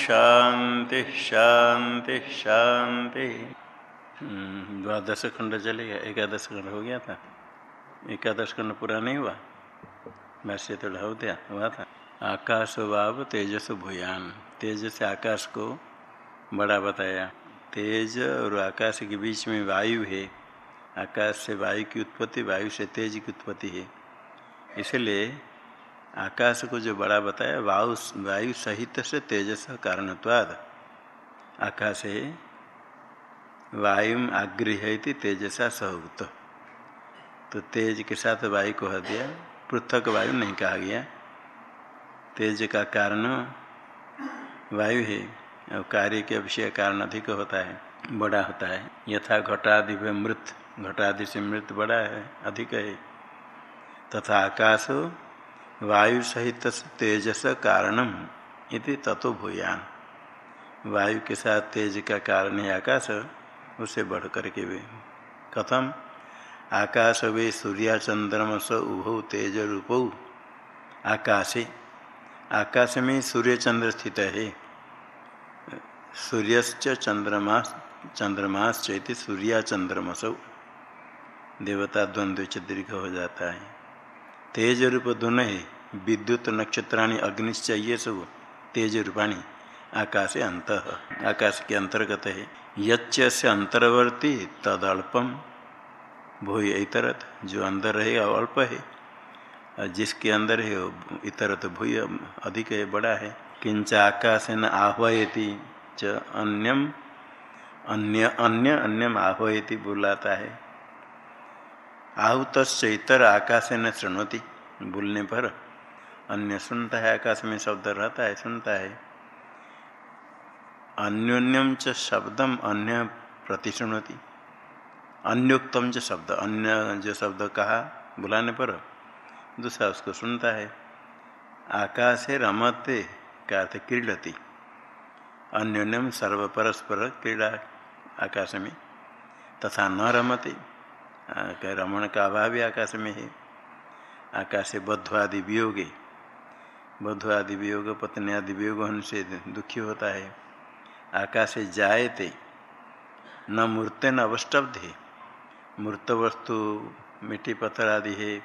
शांति शांति शांति। हम्म, द्वादश खंड चलेगा एकादश खंड हो गया था। एकादश खंड पूरा नहीं हुआ। वैसे तो ढाव दिया हुआ था। आकाश वाव तेजस भूयान। तेज से आकाश को बड़ा बताया। तेज और आकाश के बीच में वायु है। आकाश से वायु की उत्पत्ति वायु से तेज की उत्पत्ति है। इसलिए आकाश को जो बड़ा बताया, वायु वायु सहित से तेजस कारणत्वाद आकाश है। वायु आगृहती तेजसा सहभूत तो तेज के साथ वायु को हर दिया, पृथक वायु नहीं कहा गया। तेज का कारण वायु है, और कार्य के विषय कारण अधिक होता है, बड़ा होता है। यथा घटादि मृत, घटादि से मृत बड़ा है, अधिक है। तथा आकाश वायु सहित तेजस कारणम इति तत्व भूयान। वायु के साथ तेज का कारण है आकाश, उसे बढ़ करके भी। कथम, आकाश वे सूर्या चंद्रम स उभौ तेज रूप। आकाशे, आकाश में सूर्य चंद्र स्थित है। सूर्यश्च चंद्रमा, चंद्रमाश्च इति सूर्या चंद्रमसौ। देवता द्वंद्व दीर्घ हो जाता है। तेज रूप दोनों है, विद्युत नक्षत्राणी अग्निश्च ये सब, तेज रूपाणी, आकाश अंत, आकाश के अंतर्गत है। यच्च से अंतर्वर्ती, तदल्पम, भूय इतरत, जो अंदर रहेगा अल्प है, और जिसके अंदर है इतरत भूय अधिक है, बड़ा है। किंच आकाश न आह्वयती, च अन्यम, अन्य अन्य, अन्यम आह्वयती बुलाता है। आहुत इतर आकाश न शृणोती। बोलने पर अन्य सुनता है, आकाश में शब्द रहता है, सुनता है। अन्योन्यम च शब्दम अन्य प्रतिशुणती अन्योक्तम च शब्द, अन्य जो शब्द कहा, बुलाने पर दूसरा उसको सुनता है। आकाशे रमते का अर्थ क्रीडती। अन्योन्यम सर्व परस्पर क्रीड़ा आकाश में तथा न रमते। रमण का अभाव भी आकाश में है। आकाश बद्ध वियोगे बद्ध आदि वियोग, पत्नी आदि वियोग होने से दुखी होता है। आकाश जायते न मूर्त न अवस्टब्ध है। मूर्त वस्तु, मिट्टी पत्थर आदि है,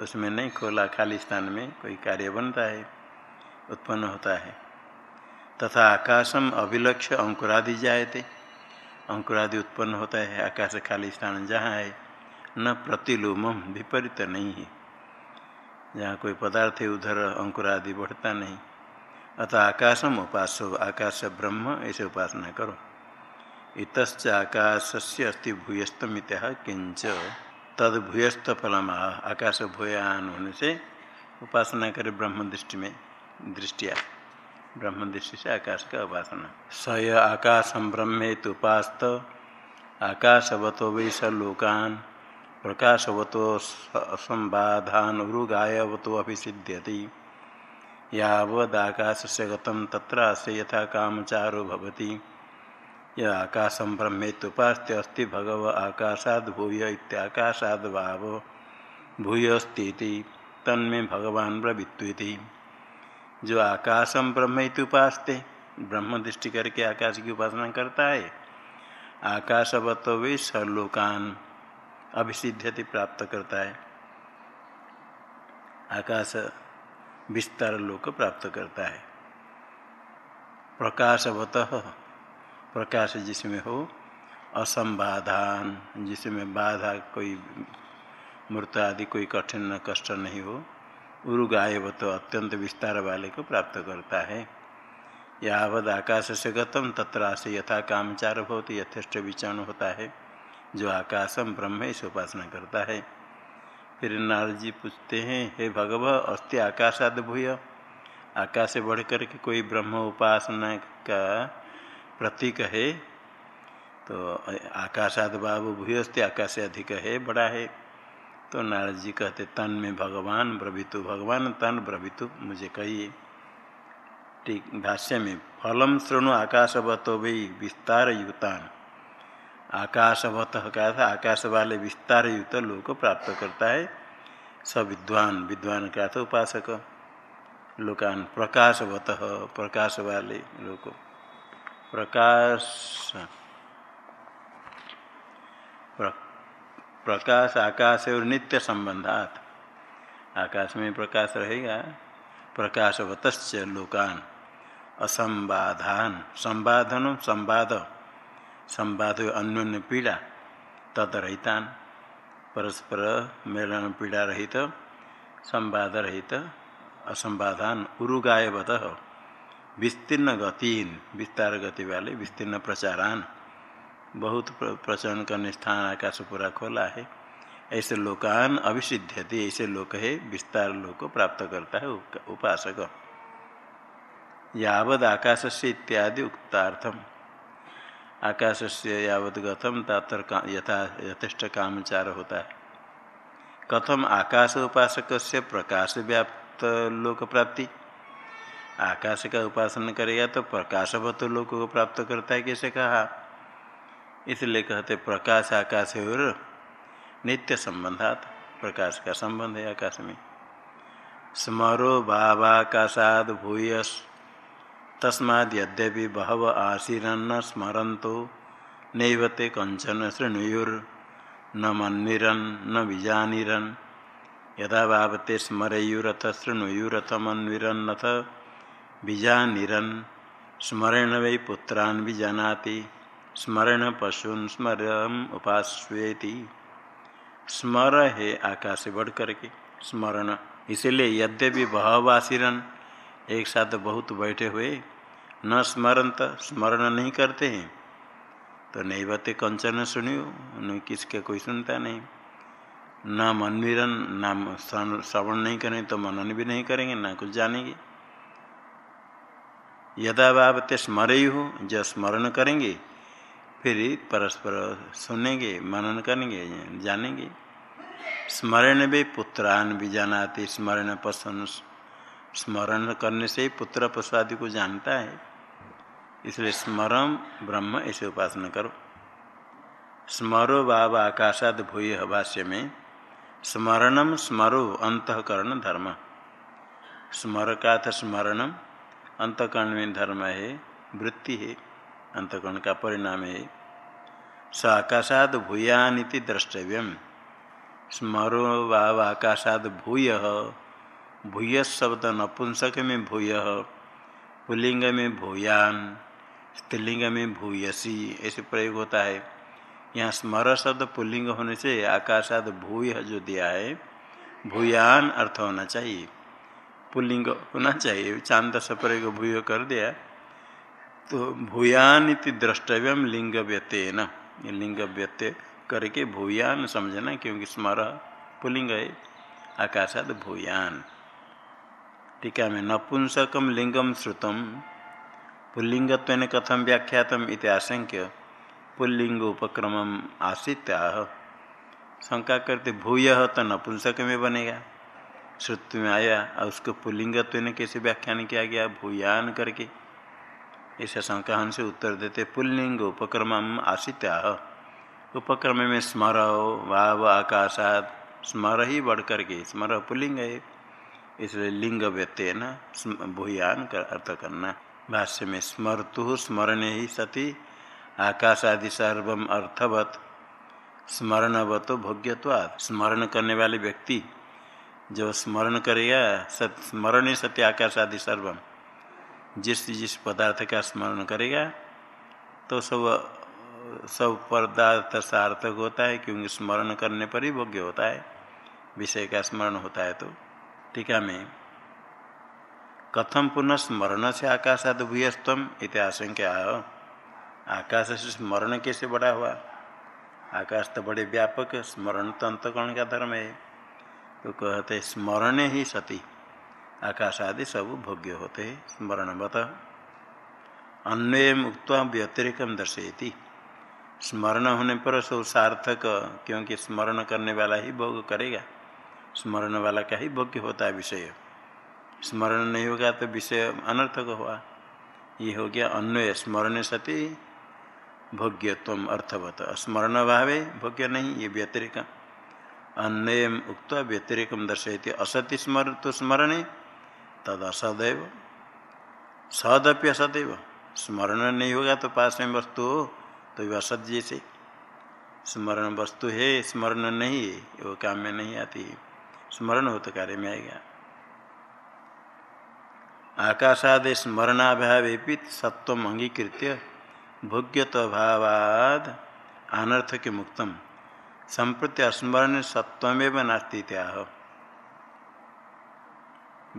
उसमें नहीं खोला, खाली स्थान में कोई कार्य बनता है, उत्पन्न होता है। तथा आकाशम अभिलक्ष्य अंकुरादि जायते अंकुरादि उत्पन्न होता है, आकाश खाली स्थान जहाँ है न प्रतिलोमम विपरीत नहीं है। जहाँ कोई पदार्थ है, उधर अंकुरादि बढ़ता नहीं। अतः आकाशम उपासो, आकाश ब्रह्म, ऐसे उपासना करो। इतच आकाश से अस्थि भूयस्तम इत्या किंच तद भूयस्त फलम आकाश भूयान होने से उपासना करे ब्रह्म दृष्टि में, दृष्टिया। ब्रह्म दृष्टि से आकाश का उपासना। स य आकाशम ब्रह्मेत उपास्त आकाशवतो वै स लोकान। प्रकाशवतो संबाधान उरुगायवतो अभिसिध्यति। यावदाकाश से गतम तत्र यथा कामचारो भवति। यह आकाशम ब्रह्मेत्युपास्य अस्ति भगव आकाशाद भूय इत्याकाशाद भाव भूयस्ती तन्मे भगवान ब्रवित्वी जो आकाशम ब्रह्म उपासते ब्रह्म दृष्टि करके आकाश की उपासना करता है आकाशवत वे सर्लोकान अभिसिध्यति प्राप्त करता है। आकाश विस्तार लोक प्राप्त करता है। प्रकाशवत प्रकाश जिसमें हो, असंबाधान, जिसमें बाधा कोई मूर्त आदि कोई कठिन कष्ट नहीं हो उरुगायव तो अत्यंत विस्तार वाले को प्राप्त करता है। यावद आकाश से गतम, तत्र से यथा कामचार बहुत यथेष्ट विचरण होता है। जो आकाशम ब्रह्म से उपासना करता है। फिर नारद जी पूछते हैं, हे भगव, अस्ति आकाशाद भूय आकाश से बढ़ करके कोई ब्रह्म उपासना का प्रतीक है? तो आकाशाद बाबू भूयस्ते आकाश से अधिक है, बड़ा है। तो नारद जी कहते, तन में भगवान ब्रभितु भगवान, तन ब्रभितु मुझे कहिए। ठीक, भाष्य में, फलम श्रृणु आकाशवतो भी विस्तार युतान आकाशवत कहा था आकाश वाले विस्तार युक्त लोग को प्राप्त करता है। स विद्वान विद्वान का था उपासक। लोकान प्रकाशवत प्रकाश वाले लोग प्रकाश प्र, प्रकाश आकाश और नित्य संबंधात। आकाश में प्रकाश रहेगा। प्रकाशवत लोकान। असंबाधान संबाधन संवाद संवाद अन्योन्य पीड़ा तदरहितान परस्पर मेलन पीड़ा रहित, संवाद रहित असंबाधान उरुगायवत विस्तीर्ण गतिन विस्तार गति वाले, विस्तीर्ण प्रचारान। बहुत प्रचरण करने स्थान आकाश पूरा खोला है। ऐसे लोकान अभिसिध्यति, ऐसे लोक है, विस्तार लोक प्राप्त करता है उपासक। यावद आकाश से इत्यादि उक्तार्थम। आकाश से यावत गतम तातर यथा, यथेष्ट कामचार होता है। कथम आकाश उपासक से प्रकाश व्याप्त लोक प्राप्ति आकाश का उपासना करेगा तो प्रकाशवत लोक को प्राप्त करता है, कैसे कहा? इसलिए कहते, प्रकाश आकाश और नित्य संबंधात प्रकाश का संबंध है आकाश में। स्मरो भावाकाशाद भूयस तस्माद यद्यपि बहव आशीरन्न स्मरंतो नैवते कंचन श्रृणुयुर न न बीजानिरन यदा भावते स्मरयुरथ शृणुयुरथमन्विरन्नथ बीजानिरन स्मरण वै पुत्रान् बीजानाति स्मरण पशुन स्मरम उपास्वेति। स्मर है आकाश बढ़ करके स्मरण। इसलिए यद्यपि बहवासिरन एक साथ बहुत बैठे हुए, न स्मरण स्मरण नहीं करते हैं। तो नहीं बते कंचन सुनियो किसके कोई सुनता नहीं। न मनवीरन नाम श्रवण नहीं करेंगे तो मनन भी नहीं करेंगे, ना कुछ जानेंगे। यदा बाबते स्मरयु हो, जब स्मरण करेंगे, फिर परस्पर सुनेंगे, मनन करेंगे, जानेंगे। स्मरण भी पुत्रान भी जानाते, स्मरण पसंद स्मरण करने से पुत्र पशु आदि को जानता है। इसलिए स्मरम ब्रह्म ऐसे उपासना करो। स्मरो बाबा आकाशाद भूय भाष्य में स्मरणम स्मरो अंतकरण धर्म। स्मर का था स्मरणम अंतकरण में धर्म है, वृत्ति है, अंतकरण का परिणाम है। स आकाशाद भूयानीति द्रष्टव्यम। स्मरो वाव आकाशाद भूय भूय शब्द नपुंसक में भूय, पुलिंग में भूयान, स्त्रीलिंग में भूयसी, ऐसे प्रयोग होता है। यहाँ स्मर शब्द पुल्लिंग होने से आकाशाद भूय जो दिया है, भूयान अर्थ होना चाहिए। पुल्लिंग होना चाहिए, चाँद से प्रयोग भूय कर दिया। तो भूयान इति द्रष्टव्यम लिंग व्यत्य न लिंग व्यत्य करके भूयान समझना, क्योंकि स्मर पुलिंग है, आकाशाद भूयान। टीका में नपुंसकम लिंगम श्रुतम पुल्लिंगत्व कथम व्याख्यातम आशंक्य पुल्लिंग उपक्रम आश्रित शंका करते भूय तो नपुंसक में बनेगा श्रुति में आया और उसको पुल्लिंगत्व ने कैसे व्याख्यान किया गया? भूयान करके। ऐसा शंका हमसे उत्तर देते पुल्लिंग उपक्रम आश्रित उपक्रम में स्मर, वाव आकाशात स्मर ही बढ़ करके स्मर पुल्लिंग है। इसलिए लिंग व्यत्य न भूयान कर अर्थ करना। भाष्य में स्मर्तु स्मरण ही सती आकाश आदि सर्वम अर्थवत। स्मरणवत भोग्यवाद स्मरण करने वाले व्यक्ति जो स्मरण करेगा, सत, स्मरण सत्य आकाश आदि सर्वम। जिस जिस पदार्थ का स्मरण करेगा तो सब सब पदार्थ सार्थक होता है, क्योंकि स्मरण करने पर ही भोग्य होता है। विषय का स्मरण होता है तो। टीका में कथम पुनः स्मरण से आकाशाद भूयस्तम इत आशंका आकाश से स्मरण कैसे बड़ा हुआ? आकाश तो बड़े व्यापक स्मरण तो अंतकरण का धर्म है। तो कहते स्मरण ही सती। आकाश आदि सब भोग्य होते हैं स्मरणवत अन्वय मुक्त व्यतिरिकम दर्शयती। स्मरण होने पर सब सार्थक, क्योंकि स्मरण करने वाला ही भोग करेगा। स्मरण वाला का ही भोग्य होता है विषय। स्मरण नहीं होगा तो विषय अनर्थक हुआ। ये हो गया अन्वय, स्मरण सती भोग्यत्व अर्थवत। स्मरण भावे भोग्य नहीं, ये व्यतिरिक। अन्वय उक्त व्यतिरिक दर्शयती। असति स्मर तो स्मरण, तद असदैव सदप्य असदैव। स्मरण नहीं होगा तो पास में वस्तु हो तो भी असत जैसे। स्मरण वस्तु है, स्मरण नहीं है वो काम में नहीं आती। स्मरण हो तो कार्य में आएगा। आकाशादि स्मरणाभाव सत्व अंगीकृत्य भोग्यत्भावाद अनर्थ के मुक्तम। संप्रति स्मरण सत्वमेव नास्ती त्याह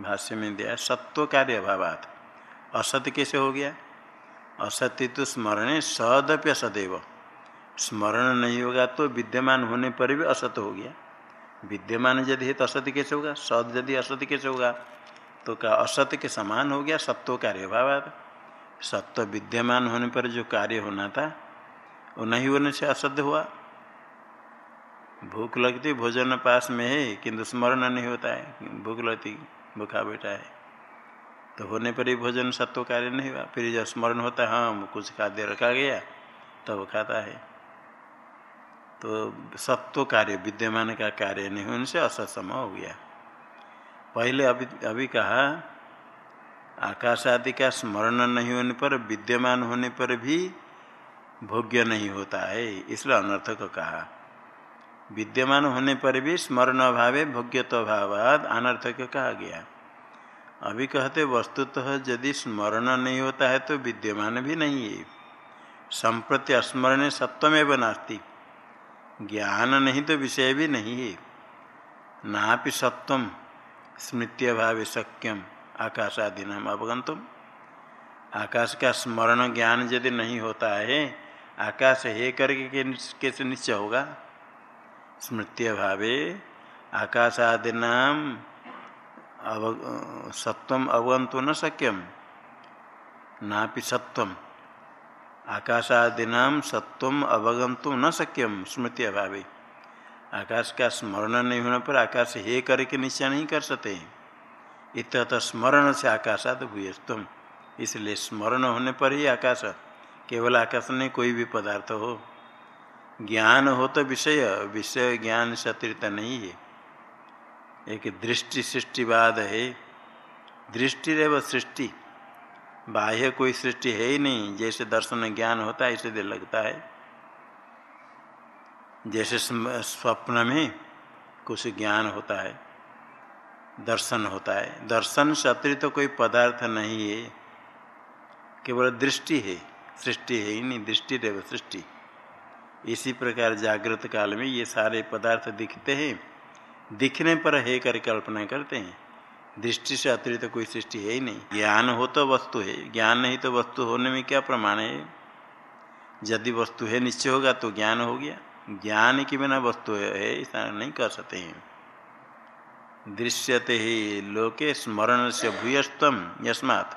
भाष्य में दिया, सत्व कार्य अभावात। असत्य कैसे हो गया? असत्य तो स्मरण सदप्य सदैव। स्मरण नहीं होगा तो विद्यमान होने पर भी असत हो गया। विद्यमान यदि है तो असत्य कैसे होगा, सद यदि असत्य कैसे होगा तो का असत्य के समान हो गया सत्व कार्य अभाव सत्व विद्यमान होने पर जो कार्य होना था, वो नहीं होने से असत्य हुआ। भूख लगती, भोजन पास में है, किंतु स्मरण नहीं होता है, भूख लगती, भूखा बैठा है। तो होने पर ही भोजन सत्व कार्य नहीं हुआ। फिर जब स्मरण होता है हाँ कुछ खाद्य रखा गया, तब तो खाता है। तो सत्व कार्य, विद्यमान का कार्य नहीं होने से असत्सम हो गया। पहले अभी अभी कहा आकाश आदि का स्मरण नहीं होने पर, विद्यमान होने पर भी भोग्य नहीं होता है, इसलिए अनर्थक कहा। विद्यमान होने पर भी स्मरण अभाव अभावाद अनर्थक कहा गया। अभी कहते, वस्तुतः यदि स्मरण नहीं होता है तो विद्यमान भी नहीं है। संप्रति स्मरण सत्वमेव नास्ती। ज्ञान नहीं तो विषय भी नहीं है। नापि सत्वम स्मृति अभाव शक्यम आकाश आदि नाम अवगंतुम आकाश का स्मरण ज्ञान यदि नहीं होता है, आकाश है करके कैसे निश्चय होगा? स्मृति अभावे आकाशादीना अव सत्व अवगंतु न शक्यम नापि सत्व आकाशादीना सत्व अवगंतु न शक्यम स्मृति अभावे। आकाश का स्मरण नहीं होने पर आकाश हे करके निश्चय नहीं कर सकते। इत स्मरण से आकाशाद भूयस्तम। इसलिए स्मरण होने पर ही आकाश, केवल आकाश नहीं, कोई भी पदार्थ हो। ज्ञान हो तो विषय विषय ज्ञान से नहीं है। एक दृष्टि सृष्टिवाद है। दृष्टि रे सृष्टि। बाह्य कोई सृष्टि है ही नहीं। जैसे दर्शन ज्ञान होता है इसे लगता है। जैसे स्वप्न में कुछ ज्ञान होता है, दर्शन होता है। दर्शन अतिरिक्त तो कोई पदार्थ नहीं है। केवल दृष्टि है। सृष्टि है ही नहीं। दृष्टि देव सृष्टि। इसी प्रकार जागृत काल में ये सारे पदार्थ दिखते हैं। दिखने पर है कर कल्पना करते हैं। दृष्टि से अतिरिक्त तो कोई सृष्टि है ही नहीं। ज्ञान हो तो वस्तु है, ज्ञान नहीं तो वस्तु होने में क्या प्रमाण है? यदि वस्तु है, निश्चय होगा तो ज्ञान हो गया। ज्ञान के बिना वस्तु है ऐसा नहीं कर सकते हैं। दृश्यते ही लोके स्मरण से भूयस्तम यस्मात्।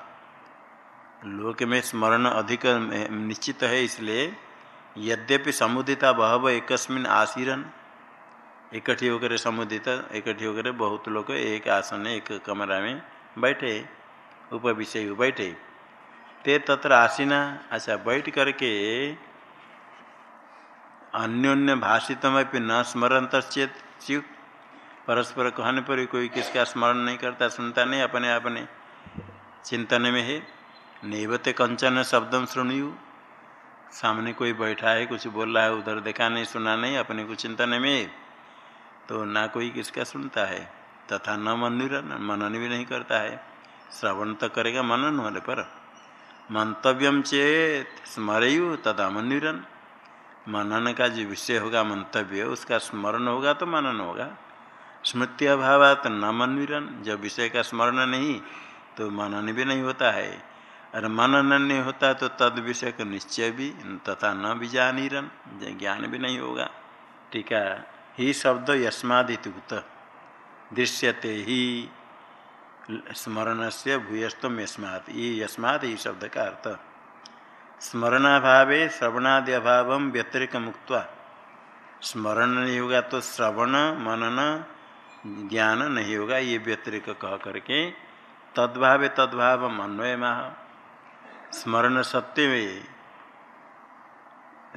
लोक में स्मरण अधिक निश्चित है, इसलिए यद्यपि समुदिता बहव एकस्मिन आसीरन। इकट्ठी होकर समुदित, इकट्ठी होकर बहुत लोग एक आसन, एक कमरा में बैठे उपविषय बैठे। ते तत्र आसीना अच्छा बैठ करके अन्योन्य भाषितम न स्मरत चेत परस्पर कहने पर कोई किसका स्मरण नहीं करता, सुनता नहीं, अपने अपने चिंतन में है। नैवते कंचन शब्दम शुणु सामने कोई बैठा है, कुछ बोल रहा है, उधर देखा नहीं, सुना नहीं, अपने को चिंतन में तो ना कोई किसका सुनता है, तथा न मनन मनन भी नहीं करता है। श्रवण तो करेगा मनन होने पर। मंतव्यम चेत स्मरयु तथा मनुरन मनन का जो विषय होगा मंतव्य, उसका स्मरण होगा तो मनन होगा। स्मृति अभाव न मनवीरन जब विषय का स्मरण नहीं तो मनन भी नहीं होता है। और मनन नहीं होता तो तद विषय का निश्चय भी, तथा न भी ज्ञान भी नहीं होगा। ठीक है। ही शब्द यस्मादित दृश्यते ही स्मरण से भूयस्तम यस्मात्। ये यस्मात् ही शब्द का अर्थ। स्मरणाभावे श्रवणादि अभाव व्यतिरिक मुक्त स्मरण नहीं होगा तो श्रवण, मनन, ज्ञान नहीं होगा, ये व्यतिरिक कह करके तद्भावे तद्भाव अन्वय माह स्मरण सत्य में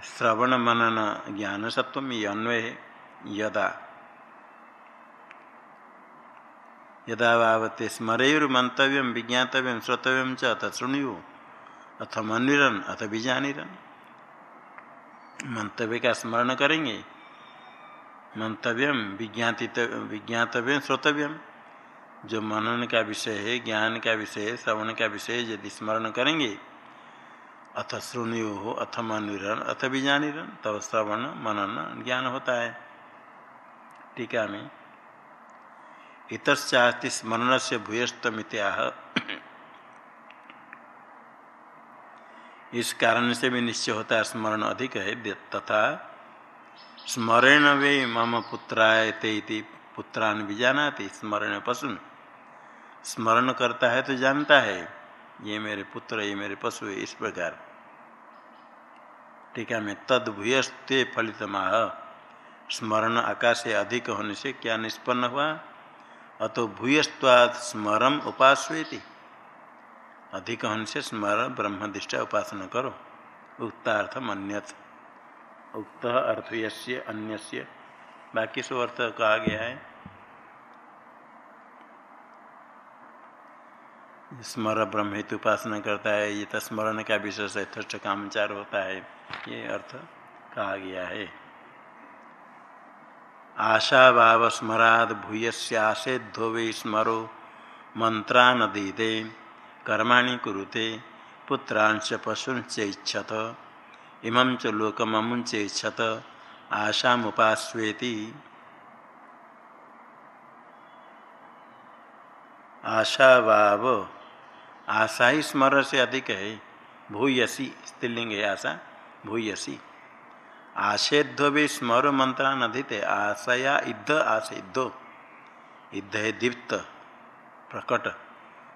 श्रवण, मनन, ज्ञान सत्व में अन्वय। यदा यदा भावते स्मरेर मंतव्य विज्ञातव्य श्रोतव्य अथ शुण्यु अथ मनिरन अथ मंतव्य का स्मरण करेंगे मंतव्यम विज्ञातित विज्ञातव्य श्रोतव्यम जो मनन का विषय है ज्ञान का विषय है श्रवण का विषय यदि स्मरण करेंगे अथ श्रृणु हो अथ मनुरन अथ बीजानिरन तब श्रवण मनन ज्ञान होता है टीका में इतश्चास्ति स्मरण से भूयस्तमित्याह। इस कारण से भी निश्चय होता है स्मरण अधिक है तथा स्मरण वे मम पुत्राय ते पुत्रान भी जाना थी स्मरण पशु स्मरण करता है तो जानता है, ये मेरे पुत्र, ये मेरे पशु है, इस प्रकार। टीका में तद भूयस्ते फलित माह स्मरण आकाश अधिक होने से क्या निष्पन्न हुआ? अतो भूयस्वाद स्मरम उपास्वेति। अधिक होने से स्मरण ब्रह्मदिष्टा उपासना करो। उक्तार्थ अन्यथ उक्त अर्थ यस्य, अन्यस्य। बाकी सो अर्थ कहा गया है। स्मर ब्रह्म हेतु उपासना करता है। ये तो स्मरण का विशेष यथेष्ट कामचार होता है। ये अर्थ कहा गया है। आशा भाव स्मराद भूयस्यासेद्धो वे स्मरो मंत्रा नदीते कर्माणि कुरुते पुत्रांश पशुंचेक्षत इमं च लोकममुंचेक्षत आशामुपास्वेति। आशा भाव आशा ही स्मर से अधिक है, भूयसी, स्त्रीलिंग है आशा, भूयसी। आशेध्व भी स्मर मंत्रा नधित आशया इद्ध आशेद्धो इद्ध है दीप्त, प्रकट,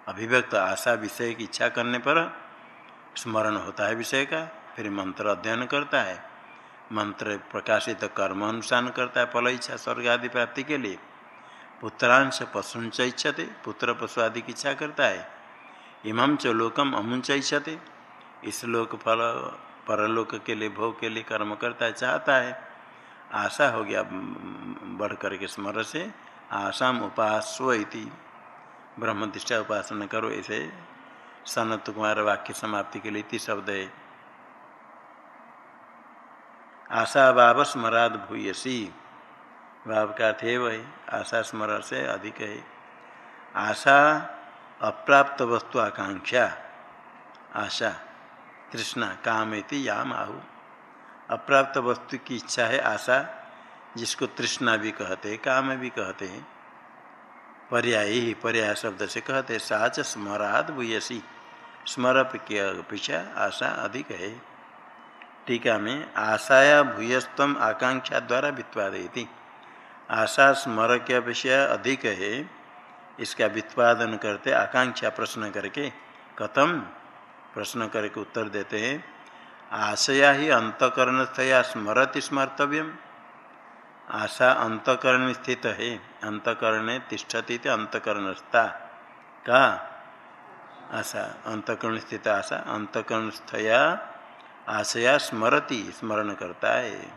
अभिव्यक्त, आशा विषय की इच्छा करने पर स्मरण होता है विषय का, फिर मंत्र अध्ययन करता है। मंत्र प्रकाशित कर्म अनुष्ठान करता है फल, इच्छा, स्वर्ग आदि प्राप्ति के लिए। पुत्रांश पशुंच इच्छते, पुत्र पशु आदि की इच्छा करता है। इमं च लोकम अमुंच इच्छते। इस लोक फल परलोक के लिए, भोग के लिए कर्म करता है, चाहता है। आशा हो गया बढ़ करके स्मर से, आशाम उपास्व इति ब्रह्म दृष्टा उपासना करो, ऐसे सनत कुमार वाक्य समाप्ति के लिए इति शब्द है। आशा भाव स्मराद भूयसी। भाव का थे वही आशा स्मरण से अधिक है। आशा अप्राप्त वस्तु आकांक्षा। आशा। तृष्णा काम इति याम आहु। अप्राप्त वस्तु की इच्छा है, आशा, जिसको तृष्णा भी कहते हैं, काम भी कहते हैं। पर्याय ही पर्याय शब्द से कहते साच स्मराद भूयसी। स्मर की अपेक्षा आशा अधिक है। टीका में, आशाया भूयस्तम आकांक्षा द्वारा वित्वादयती आशा स्मर की अपेक्षा अधिक है। इसका वित्पादन करते आकांक्षा प्रश्न करके, कथम प्रश्न करके उत्तर देते हैं। आशया ही अंतकरण स्थया स्मरति स्मर्तव्यम। आशा अंतकरण स्थित है। अंतकरण तिष्ठती अंतकरणस्था। का? आशा, अंतकरण स्थित आशा अंतकरण स्थया आशया स्मरति स्मरण करता है।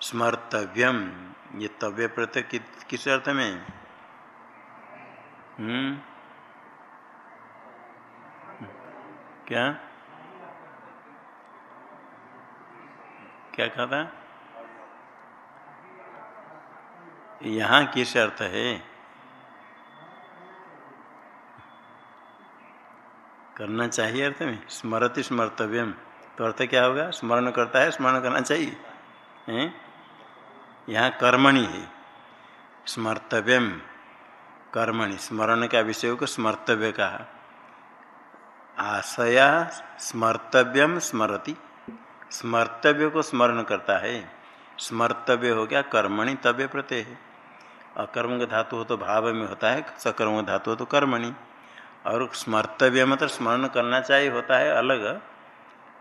स्मर्तव्यम, ये तव्य प्रत्यय किस अर्थ में? हम्म? क्या? क्या कहा था? यहाँ किस अर्थ है? करना चाहिए अर्थ में? स्मरति स्मर्तव्यम। तो अर्थ क्या होगा? स्मरण करता है, स्मरण करना चाहिए। हैं? यहाँ कर्मणि है। स्मर्तव्यम। कर्मणि, स्मरण का विषय को स्मर्तव्य कहा आशया स्मर्तव्यम स्मरति। स्मर्तव्य को स्मरण करता है। स्मर्तव्य हो गया कर्मणि तव्य प्रत्यय। है अकर्म का धातु हो तो भाव में होता है, सकर्म का धातु हो तो कर्मणि। और स्मर्तव्य मतलब स्मरण करना चाहिए होता है अलग।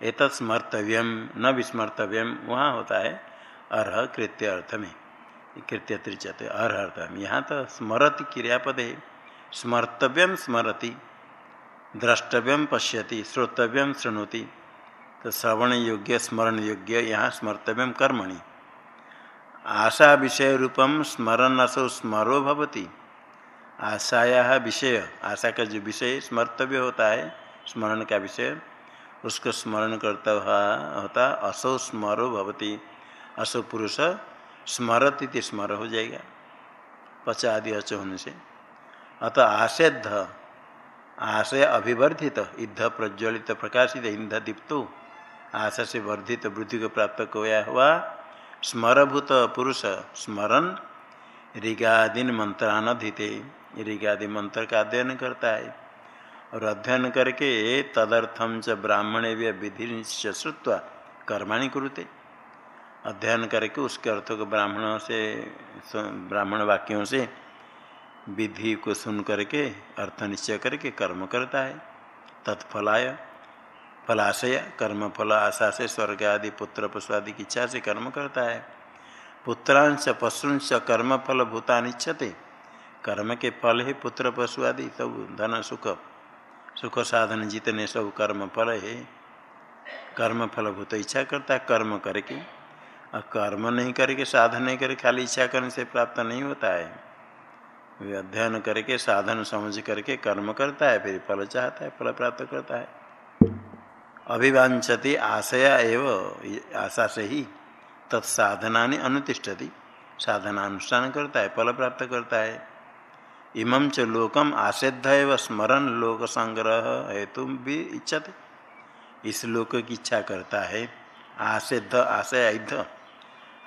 एत स्मर्तव्यम, न विस्मर्तव्यम, वहाँ होता है अर्ह कृत्य अर्थ में कृत्य त्रिचते, अर्ह अर्थ में यहाँ तो स्मरति क्रियापद है। स्मर्तव्यम स्मरति। द्रष्टव्यम पश्यति श्रोतव्यम शृणोति। तो श्रवण योग्य स्मरण योग्य यहाँ स्मर्तव्यम कर्मणि। आशा विषय रूपम स्मरण असो स्मरो भवती। आशाया विषय, आशा का जो विषय स्मर्तव्य होता है, स्मरण का विषय, उसको स्मरण करता हुआ होता, असो स्मरो भवती। असो पुरुष स्मरती स्मर हो जाएगा। पचा आदि अच होने से। अतः आशेद्ध आशय अभिवर्धित युद्ध प्रज्वलित, प्रकाशित इंध दीप्तो। आशा से वर्धित, वृद्धि को प्राप्त होया हुआ स्मरभूत पुरुष स्मरण, ऋगादीन मंत्रानधीते। ऋगादि मंत्र का अध्ययन करता है और अध्ययन करके तदर्थम च ब्राह्मण विधि श्रुत्वा कर्माणी कुरुते। अध्ययन करके उसके अर्थ को ब्राह्मणों से, ब्राह्मण वाक्यों से विधि को सुन करके, अर्थ निश्चय करके कर्म करता है। तत्फलाय, फलाशय, कर्म, फल आशा से स्वर्ग आदि, पुत्र, पशु आदि की इच्छा से कर्म करता है। पुत्रांश, पशुंश, कर्म, फल भूतानिच्छते कर्म के फल है पुत्र, पशु आदि, सब धन, सुख सुख साधन जितने सब कर्म, फल है। कर्म, फल, भूत इच्छा करता है, कर्म करके। और कर्म नहीं करके, साधन नहीं करके, खाली इच्छा करने से प्राप्त नहीं होता है। वे अध्ययन करके, साधन समझ करके, कर्म करता है, फिर फल चाहता है, फल प्राप्त करता है। अभिवांचती आशया एवं आशा से ही तत्साधना अनुतिष्ठती। साधनानुष्ठान करता है, फल प्राप्त करता है। इमं च लोकम आसेद्ध एवं स्मरण लोक संग्रह हेतु भी इच्छते। इस लोक की इच्छा करता है आसेद्ध आशय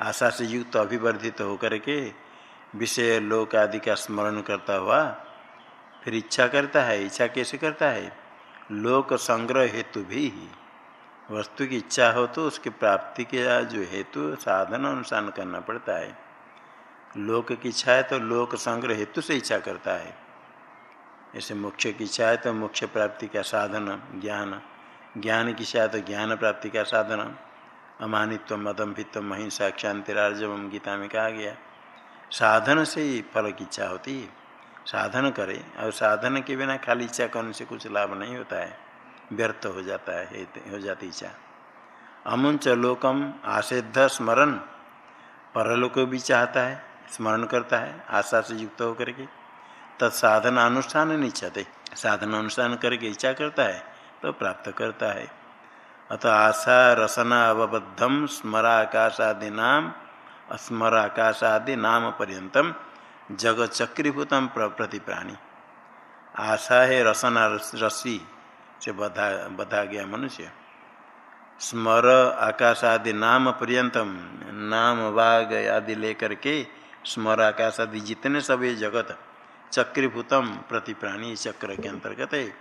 आशा से युक्त, अभिवर्धित होकर के विषय लोक आदि का स्मरण करता हुआ फिर इच्छा करता है, इच्छा कैसे करता है? लोक संग्रह हेतु भी वस्तु की इच्छा हो तो उसकी प्राप्ति के जो हेतु, साधन अनुसार करना पड़ता है। लोक की इच्छा है तो लोक संग्रह हेतु से इच्छा करता है। ऐसे मोक्ष की इच्छा है तो मोक्ष प्राप्ति का साधन, ज्ञान। ज्ञान की इच्छा है तो ज्ञान प्राप्ति का साधन। अमानित्व मदम्भित्व महिंसा क्षांतिराजम गीता में कहा गया। साधन से ही फल की इच्छा होती है। साधन करे, और साधन के बिना खाली इच्छा करने से कुछ लाभ नहीं होता है। व्यर्थ हो जाता है, हो जाती इच्छा। अमुंच लोकम आसिद्ध स्मरण परलोक भी चाहता है, स्मरण करता है, आशा से युक्त होकर के। तत्साधन अनुष्ठान नहीं चाहते साधन अनुष्ठान करके इच्छा करता है तो प्राप्त करता है। अतः आशा रसना अवबद्धम स्मराकाशादि नाम स्मराकाशादि नाम पर्यतम जगत चक्रीभूतम प्रति प्राणी आशा है रसना रसी से बधा बधा गया मनुष्य। स्मर आकाश आदि नाम पर्यतम नाम वाग आदि लेकर के स्मर आकाश आदि जितने सब ये जगत चक्रीभूतम प्रति प्राणी चक्र के अंतर्गत है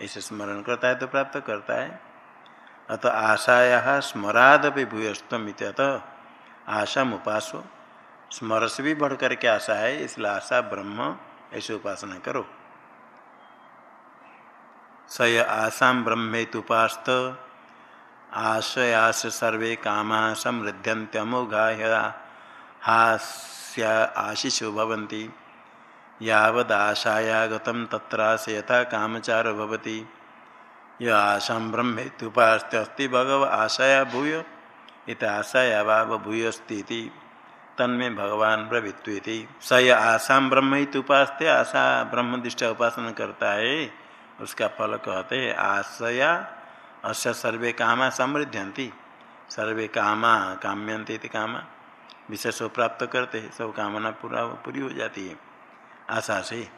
ऐसे स्मरण करता है तो प्राप्त करता है। अतः आशाया स्मरादपि भूयस्तम इत आशा उपासो स्मर से भी बढ़ करके आशा है, इसलिए आशा ब्रह्म, ऐसे उपासना करो। स य आशा ब्रह्मेतुपास्त आशयास सर्वे काम समृद्ध्यंत्यमोघा हास्य आशिषो भवन्ति। यावदाशायागत तत्रास यथा कामचार भवति। य आशा ब्रह्मेत्युपास्ते अस्ति भगव आशाया भूय। इत आशाया भाव भूयस्ती तन्मे भगवान ब्रवित्व स य आशा ब्रह्म उपासते, आशा ब्रह्म ब्रह्मदिष्ट उपासना करता है। उसका फल कहते आशया। अश सर्वे कामा समृद्धि सर्वे कामा काम्यंते कामा। विशेष प्राप्त करते हैं, सब कामना पूरा पूरी हो जाती है। आशा से।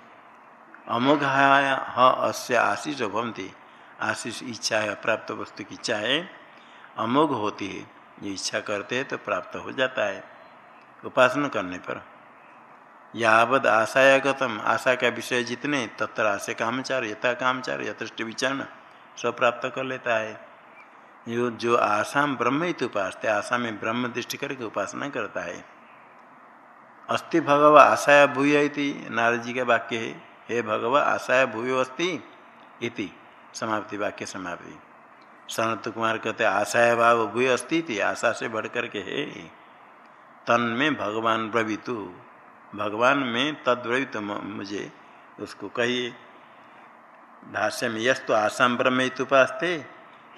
अमोघ अस्य आशीष भवंती आशीष इच्छा है अप्राप्त वस्तु की इच्छा है, अमोघ होती है। ये इच्छा करते हैं तो प्राप्त हो जाता है। उपासना करने पर। यावद आशाया आशायागतम, आशा का विषय जितने, तत्र आशय कामचार यथा कामचार यथेष्ट विचारण सब प्राप्त कर लेता है। जो जो आशा ब्रह्म ही उपास आशा में ब्रह्म दृष्टि करके उपासना करता है। अस्ति भगव आशाया भूय इति नारद जी का वाक्य है, हे भगव, आशाया भूयो अस्ति इति। समाप्ति वाक्य समाप्ति। सनत कुमार कहते आशाया भाव भूय अस्ति आशा से बढ़ करके है तन में भगवान ब्रवितु भगवान में तद्वैत तो मुझे। उसको कहिए, भाष्य में, यस्तु आसाम ब्रह्म उपासते,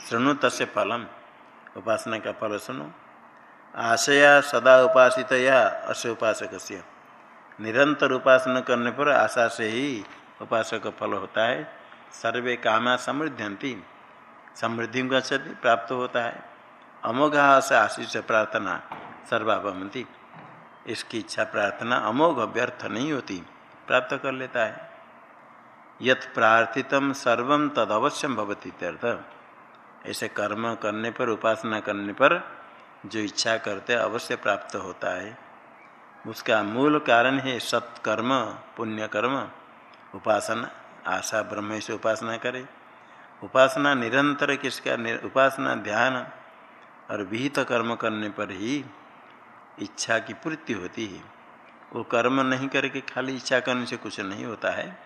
शृणु तस्य फलम। उपासना का फल सुनो आशया सदा उपासित या अस्य उपासक निरंतर उपासना करने पर आशा से ही उपासक फल होता है। सर्वे कामा समृद्धि गति प्राप्त होता है। अमोघा से आशीष प्रार्थना सर्वाभवंती इसकी इच्छा प्रार्थना अमोघ व्यर्थ नहीं होती, प्राप्त कर लेता है। यत प्रार्थितम सर्व तद अवश्यम भवती त्यर्थ ऐसे कर्म करने पर, उपासना करने पर जो इच्छा करते अवश्य प्राप्त होता है। उसका मूल कारण है सत्कर्म पुण्य कर्म उपासना। आशा ब्रह्म से उपासना करे। उपासना निरंतर किसका उपासना ध्यान और विहित कर्म करने पर ही इच्छा की पूर्ति होती है। वो कर्म नहीं करके खाली इच्छा करने से कुछ नहीं होता है।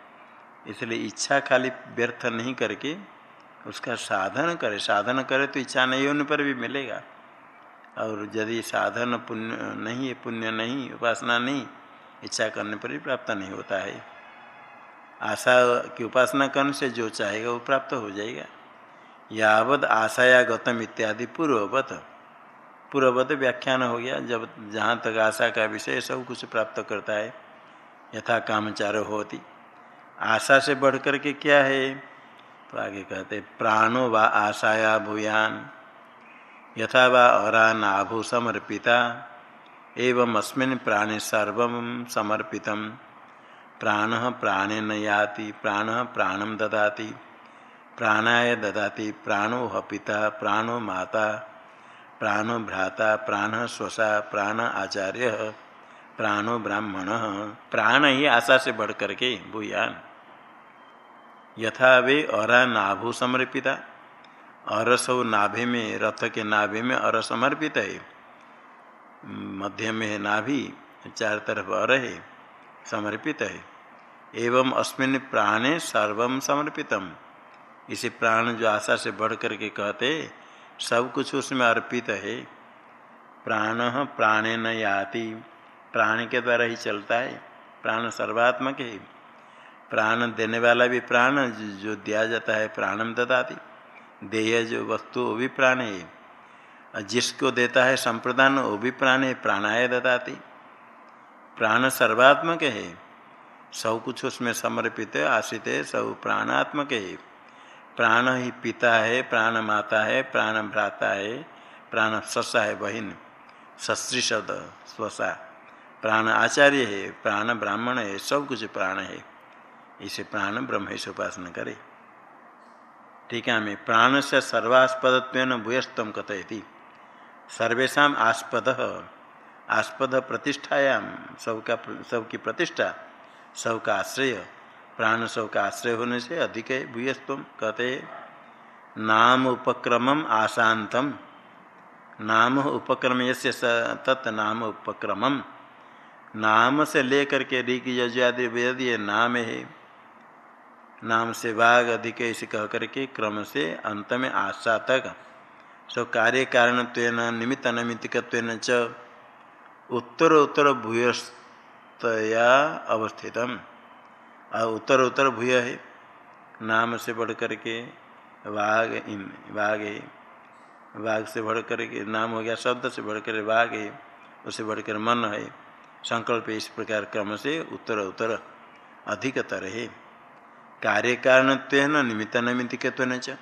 इसलिए इच्छा खाली व्यर्थ नहीं करके उसका साधन करे। साधन करे तो इच्छा नहीं होने पर भी मिलेगा। और यदि साधन पुण्य नहीं है, पुण्य नहीं, उपासना नहीं, इच्छा करने पर भी प्राप्त नहीं होता है। आशा की उपासना करने से जो चाहेगा वो प्राप्त हो जाएगा। यावद आशाया गौतम इत्यादि पूर्ववत। पूर्ववत व्याख्यान हो गया। जब जहाँ तक आशा का विषय सब कुछ प्राप्त करता है। यथा कामचार होती। आशा से बढ़ करके क्या है? तो आगे कहते प्राणो व आशाया भूयान। यथा वा अरा नाभु समर्पिता। एवं अस्मिन प्राणे सर्व समर्पित प्राण प्राणेन याति, प्राण प्राणम ददाति। प्राणाय ददाति, प्राणो ह पिता प्राणो माता, प्राणो भ्राता, प्राण स्वसा, प्राण आचार्य, प्राणो ब्राह्मण। प्राण ही आशा से बढ़ करके भूयान। यथा वे अरा नाभु समर्पिता। अरस नाभि में, रथ के नाभि में अर समर्पित है। मध्य में है नाभि चार तरफ़ अर है, समर्पित है। एवं अस्मिन प्राणे सर्व समर्पितम। इसे प्राण जो आशा से बढ़ करके कहते, सब कुछ उसमें अर्पित है। प्राण प्राणे न याति, प्राण के द्वारा ही चलता है, प्राण सर्वात्मक है। प्राण देने वाला भी प्राण, जो दिया जाता है प्राणम ददाती। देय जो वस्तु, वो भी प्राण है। जिसको देता है संप्रदान, वो भी प्राण है, प्राणाय ददाती। प्राण सर्वात्मक है। सब कुछ उसमें समर्पित है, आश्रित है, सब प्राणात्मक है। प्राण ही पिता है, प्राण माता है, प्राण भ्राता है, प्राण ससा है, बहिन। सस्त्री शब्द, स्वसा। प्राण आचार्य है, प्राण ब्राह्मण है, सब कुछ प्राण है। इसे प्राण ब्रह्म से उपासना करे। टीका में प्राण से सर्वास्पद भूयस्तम कथयति। सर्वेशा आस्पद। आस्पद प्रतिष्ठायाम, सबका सबकी प्रतिष्ठा। सबका आश्रय, प्राण सबका आश्रय होने से अधिक है भूयस्तम कहते नाम उपक्रम आशांतम। नाम उपक्रम यसे तत् नाम उपक्रम नाम से लेकर के ऋग यजुआदि वेद ये नाम है। नाम से बाघ अधिक ऐसे कह करके क्रम से अंत में आशा तक। सो कार्य कारण निमित्त नैमित्तिक च। उत्तर उत्तर भूयस्तया अवस्थित उत्तर उत्तर भूय है। नाम से बढ़ करके वाघ वाघ है। वाघ से बढ़ करके नाम हो गया, शब्द से बढ़ कर वाघ है। उससे बढ़कर मन है। संकल्प इस प्रकार क्रम से उत्तर उत्तर अधिकतर है। कार्य कारण तो है न निमित्त नैमित्त के तो च।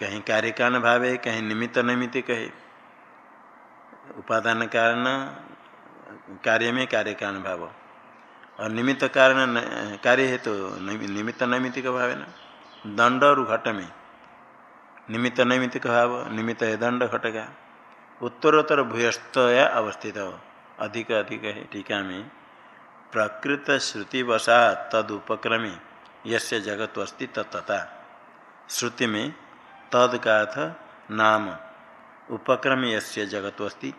कहीं कार्य कारण भाव है, कहीं निमित्त नैमित्तिक है। उपादान कारण कार्य में कार्य कारण भाव और निमित्त कारण कार्य है तो निमित्त नैमित्तिक भाव है ना? दंड और घट में। निमित्त नैमित्तिक भाव, निमित्त है दंड घट का। उत्तरोत्तर भूयस्त अवस्थित अधिक अधिक है टीका में। प्रकृत श्रुति वसा तद उपक्रमी यस्य जगत अस्ति तत्ता श्रुति में तद का अर्थ नाम। उपक्रम यस्य जगत अस्ति।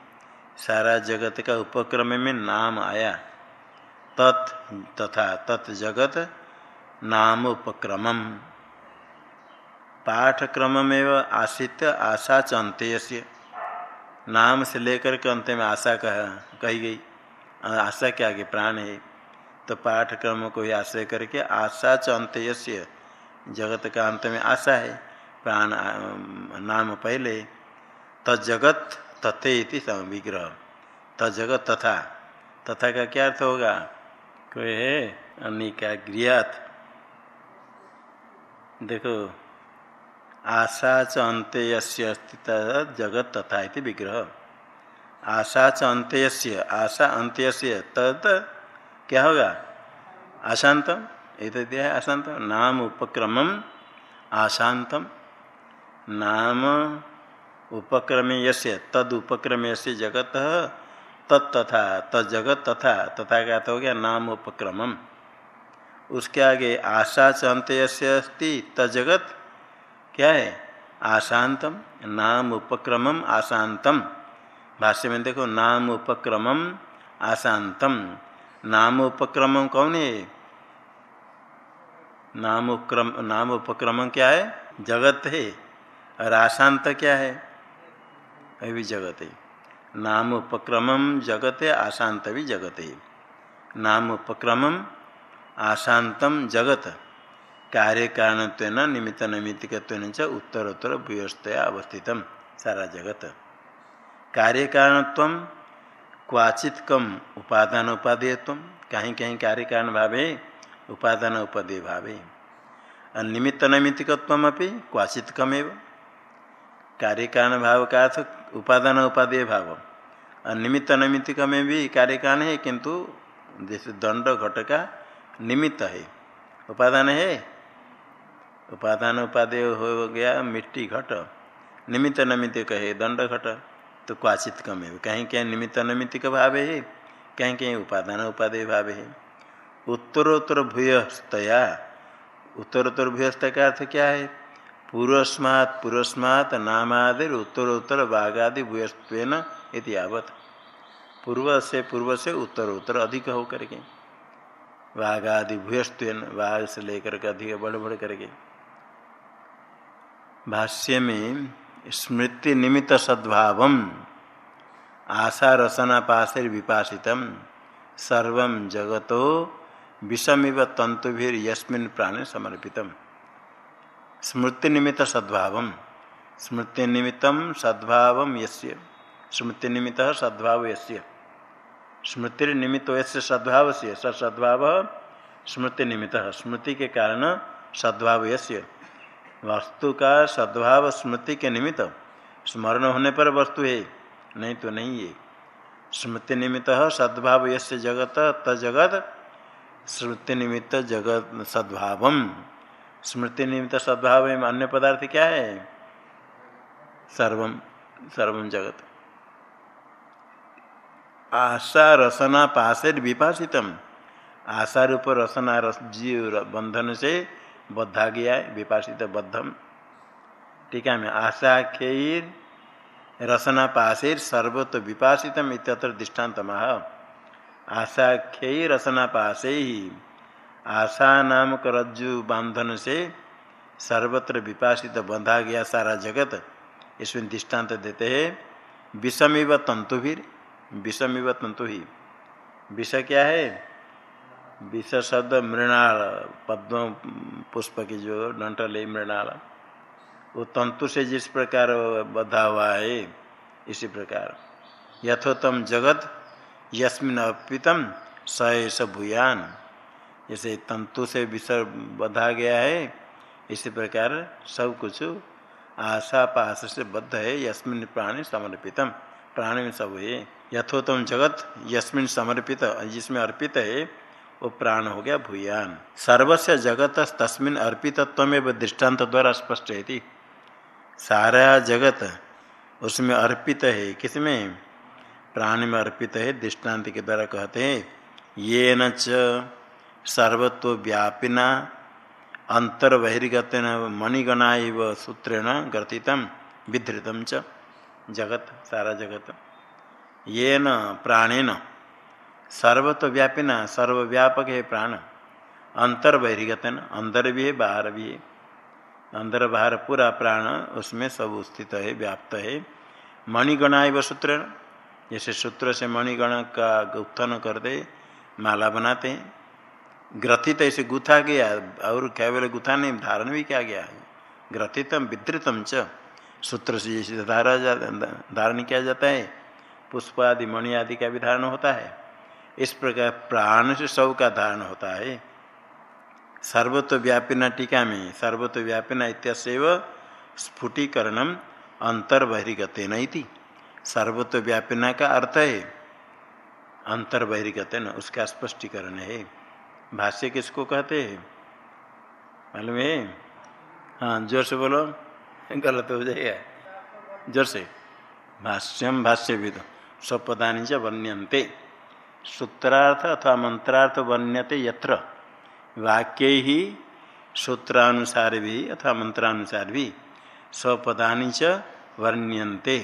सारा जगत का उपक्रम में नाम आया। तत् तथा तत् जगत नाम उपक्रम पाठक्रम में आश्रित आशा च अंत्य नाम से लेकर के अंत में आशा कह, कही गई। आशा के आगे प्राण है। तो पाठक्रम को ही आश्रय करके आशा च अंत जगत का अंत में आशा है। प्राण नाम पहले। तजगत तथे इति विग्रह तजगत तथा। तथा का क्या अर्थ होगा? कोई है? अनिका गृहत। देखो, आशा च अंत अस्तित जगत तथा इति विग्रह आशा च अंत आशा अंत तद क्या होगा? अशांतम ये दिया है अशांत नाम उपक्रम आशांतम नाम उपक्रम यस्य तद उपक्रम यस्य जगत तत्तथा तजगत तथा तथा क्या हो गया नाम उपक्रम उसके आगे आशा च अंत अस्ति तजगत क्या है? आशांतम नाम उपक्रमम आशांतम। भाष्य में देखो नाम उपक्रमम आशांतम। नाम उपक्रम कौन है? नाम उपक्रम नाम उपक्रम क्या है? जगत है। और आशांत क्या है? अभी जगत। नाम उपक्रमम जगत, आशांत भी जगत। नाम उपक्रमम, आशांतम जगत। कार्य कारण निमित्त नैमित्तिक उत्तरोत्तर भूयस्तया अवस्थित सारा जगत। कार्य कारणत्व क्वाचित कम उपादान उपादेयत्व कहीं कहीं कार्य कारण भावे उपादान उपादेय भावे। निमित्त नैमित्तिकत्व क्वाचित कमेव कार्य कारण भाव का उपादान उपादेय भाव। निमित्त नैमित्तिक में भी कार्य कारण है, किंतु जैसे दंड घट का निमित्त है। उपादान है? उपादान उपादेय हो गया, मिट्टी घट। निमित्त नमित्त कहे दंड घट। तो क्वाचित कम है। कहीं कहीं निमित्त नमित्त का भाव है, कहीं कहीं उपादान उपादेय भाव है। उत्तरोत्तर भूयस्तया। उत्तरोत्तर भूयस्त का अर्थ क्या है? पूर्वस्मात् पूर्वस्मात् नामादि उत्तरोत्तर बाघादि भूयस्वेन इतिवत पूर्व से पूर्व से उत्तरोत्तर अधिक हो करके। बाघादि भूयस्वेन बाघ से लेकर के अधिक बढ़ बढ़ करके। भाष्य में स्मृति निमित्त सद्भाव आशा रसना पाशे विपासित सर्व जगतो विषमिव तंतुभिर यस्मिन् प्राणे समर्पित स्मृति निमित्त सद्भाव स्मृति निमित्त सद्भाव यस्य। स्मृति निमित्त सद्भाव यस्य। स्मृति निमित्त यस्य। सद्भाव से स सद्भाव स्मृति निमित्त स्मृति के कारण सद्भाव यस्य। वस्तु का सद्भाव स्मृति के निमित्त। स्मरण होने पर वस्तु है, नहीं तो नहीं है। स्मृति निमित्त सद्भाव यश जगत तजगत। स्मृति निमित्त जगत सद्भाव स्मृति निमित्त सद्भाव में अन्य पदार्थ क्या है? सर्वम सर्वम जगत। आशा रसना पासे विपासितम। आशा रूप रसना रस जीव बंधन से बद्धा गया है विपासित बद्धम। टीका में आशा खेर रसना पाशेर सर्वत विपासितम इत्यत्र दृष्टांत आशा खेर रसना पासे ही आशा नामक रज्जु बांधन से सर्वत्र विपासित बंधा गया सारा जगत। इसमें दृष्टांत देते हैं, विषमिव तंतु भी विषमिव तंतु ही विष क्या है? विष शब्द मृणाल, पद्म पुष्प की जो डंटल है मृणाल। वो तंतु से जिस प्रकार बधा हुआ है, इसी प्रकार। यथोत्तम जगत, यस्मिन अर्पितम स भूयान। जैसे तंतु से विष बधा गया है, इसी प्रकार सब कुछ आशा पास से बद्ध है, यस्मिन प्राणी समर्पितम। प्राणी में सब है। यथोत्तम जगत यस्मिन समर्पित, जिसमें अर्पित है, वो प्राण हो गया भूयान। सर्वस्व जगत तस्मिन अर्पितत्व में दृष्टांत द्वारा स्पष्ट है थी सारा जगत उसमें अर्पित है, किसमें? प्राण में अर्पित है, दृष्टांत के द्वारा कहते हैं। ये न सर्वत्व व्यापिना अंतर बहिर्गत मणिगणा सूत्रेण ग्रथित विधृतम च जगत, सारा जगत। ये न प्राणेन सर्वत्व व्यापी ना सर्वव्यापक है प्राण अंतर बहिर्गत अंदर भी है बाहर भी है अंदर बाहर पूरा प्राण, उसमें सब स्थित है, व्याप्त है। मणिगणा व सूत्र जैसे सूत्र से मणिगण का उत्थन कर दे, माला बनाते हैं। ग्रथित ऐसे गुथा गया, और क्या बोले गुथा नहीं, धारण भी किया गया? है ग्रथितम, विद्रितम च। सूत्र से जैसे धारा जा, धारण किया जाता है, पुष्प आदि, मणि आदि का भी धारण होता है। इस प्रकार प्राण से सब का धारण होता है। सर्वत्व व्यापिना टीका में सर्वत्व व्यापिना इत्यव स्फुटीकरण अंतर्बहिर्गते नहीं थी सर्वत्व व्यापिना का अर्थ है अंतर्बहिर्गते न उसका स्पष्टीकरण है। भाष्य किसको कहते हैं? मालूम है? हाँ ज़ोर से बोलो। गलत हो जाएगा। ज़ोर से। भाष्यम भाष्य भी तो स्वपदानी च वर्ण्यंते सूत्रार्थ अथवा मंत्रार्थ वर्ण्यते यत्र। वाक्य ही सूत्रानुसार भी अथवा मंत्रानुसार भी स्वपदानी च वर्ण्यंते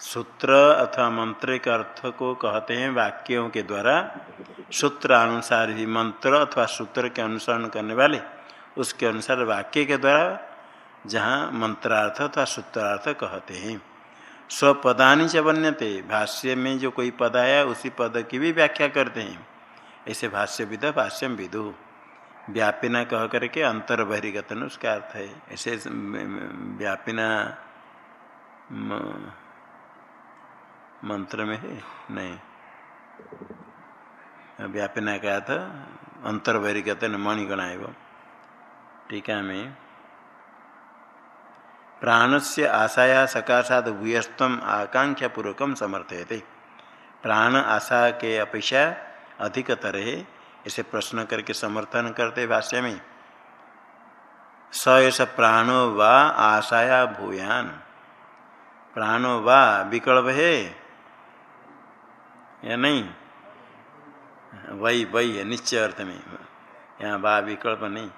सूत्र अथवा मंत्र के अर्थ को कहते हैं वाक्यों के द्वारा। सूत्र अनुसार ही मंत्र अथवा सूत्र के अनुसरण करने वाले, उसके अनुसार वाक्य के द्वारा जहाँ मंत्रार्थ अथवा सूत्रार्थ कहते हैं। स्वपदानी च बनते भाष्य में जो कोई पद आया, उसी पद की भी व्याख्या करते हैं। ऐसे भाष्य विद भाष्यम विदु व्यापिना कह करके अंतर बहिर्गतन उसका अर्थ है। ऐसे व्यापिना मंत्र में है? नहीं। व्यापना का था अंतर कहते न मणिगणा एवं। टीका में प्राण से आशाया सकाशात भूयस्तम आकांक्षा पूर्वक समर्थयते। प्राण आशा के अपेक्षा अधिकतर है, इसे प्रश्न करके समर्थन करते भाष्य में। स एस प्राणो व आशाया भूयान। प्राणो वा विकल्प है या नहीं? वही वही है, निश्चय अर्थ में। यहाँ बा विकल्प नहीं।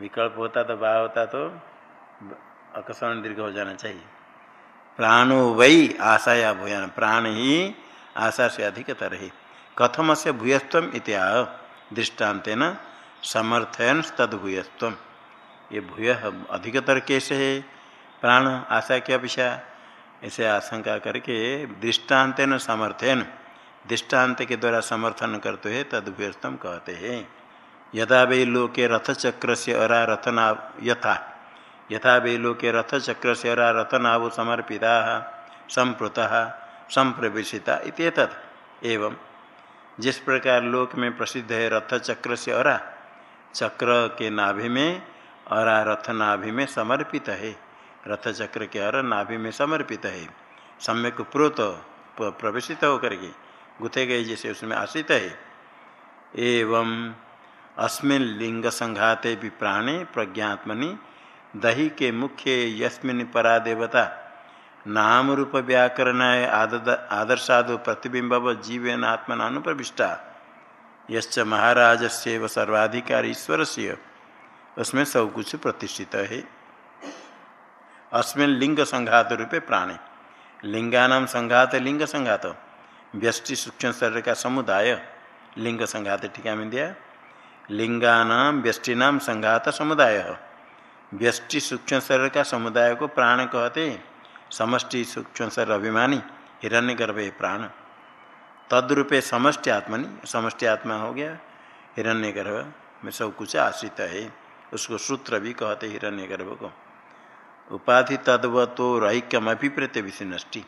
विकल्प होता तो बा होता तो अकस्मण दीर्घ हो जाना चाहिए। प्राणो वही आशा या भूयान। प्राण ही आशा से अधिकतर है कथम से भूयस्तम इत्या। दृष्टांत न समर्थयन तद भूयस्तम ये भूय अधिकतर कैसे है? प्राण, आशा की अपेक्षा? ऐसे आशंका करके दृष्टांत न समर्थयन। दृष्टांत के द्वारा समर्थन करते हैं तदभ्यस्तम कहते हैं। यथा वे लोके रथ चक्र से अरा रथना यथा। यथा वे लोके रथचक्र से अरा रथनाव समर्पिता, संप्रत, संप्रवेशिता इतत एवं जिस प्रकार लोक में प्रसिद्ध है रथ चक्र से अरा, चक्र के नाभि में अरा रथ नाभि में समर्पित है। रथ चक्र के अर नाभि में समर्पित है। सम्यक प्रोत प्रवेशित होकर के गुथे गए जैसे उसमें आश्रित है। एवं अस्मिन लिंग संघाते भी प्राणे प्रज्ञात्मनि, दही के मुख्य यस्मिन परा देवता नाम रूप व्याकरण आदर्शादु प्रतिबिंब जीवन आत्मना अनुप्रविष्टा यश्च महाराज से व सर्वाधिकार ईश्वर से उसमें सब कुछ प्रतिष्ठित है। अस्मिन लिंग संघात रूपे प्राणे। लिंगानाम संघात लिंग संघात व्यष्टि सूक्ष्म शरीर का समुदाय, लिंग संघात टीका में दिया लिंगानाम व्यष्टिनाम संघात समुदाय व्यष्टि सूक्ष्म शरीर का समुदाय को प्राण कहते समष्टि सूक्ष्म शरीर अभिमानी हिरण्य गर्भ प्राण। तद्रूपे समष्टि आत्मनि, समष्टि आत्मा हो गया हिरण्य गर्भ में सब कुछ आश्रित है। उसको सूत्र भी कहते हिरण्य गर्भ को। उपाधि तद्वतो रैक्यम अभिप्रेत विषिनष्टि।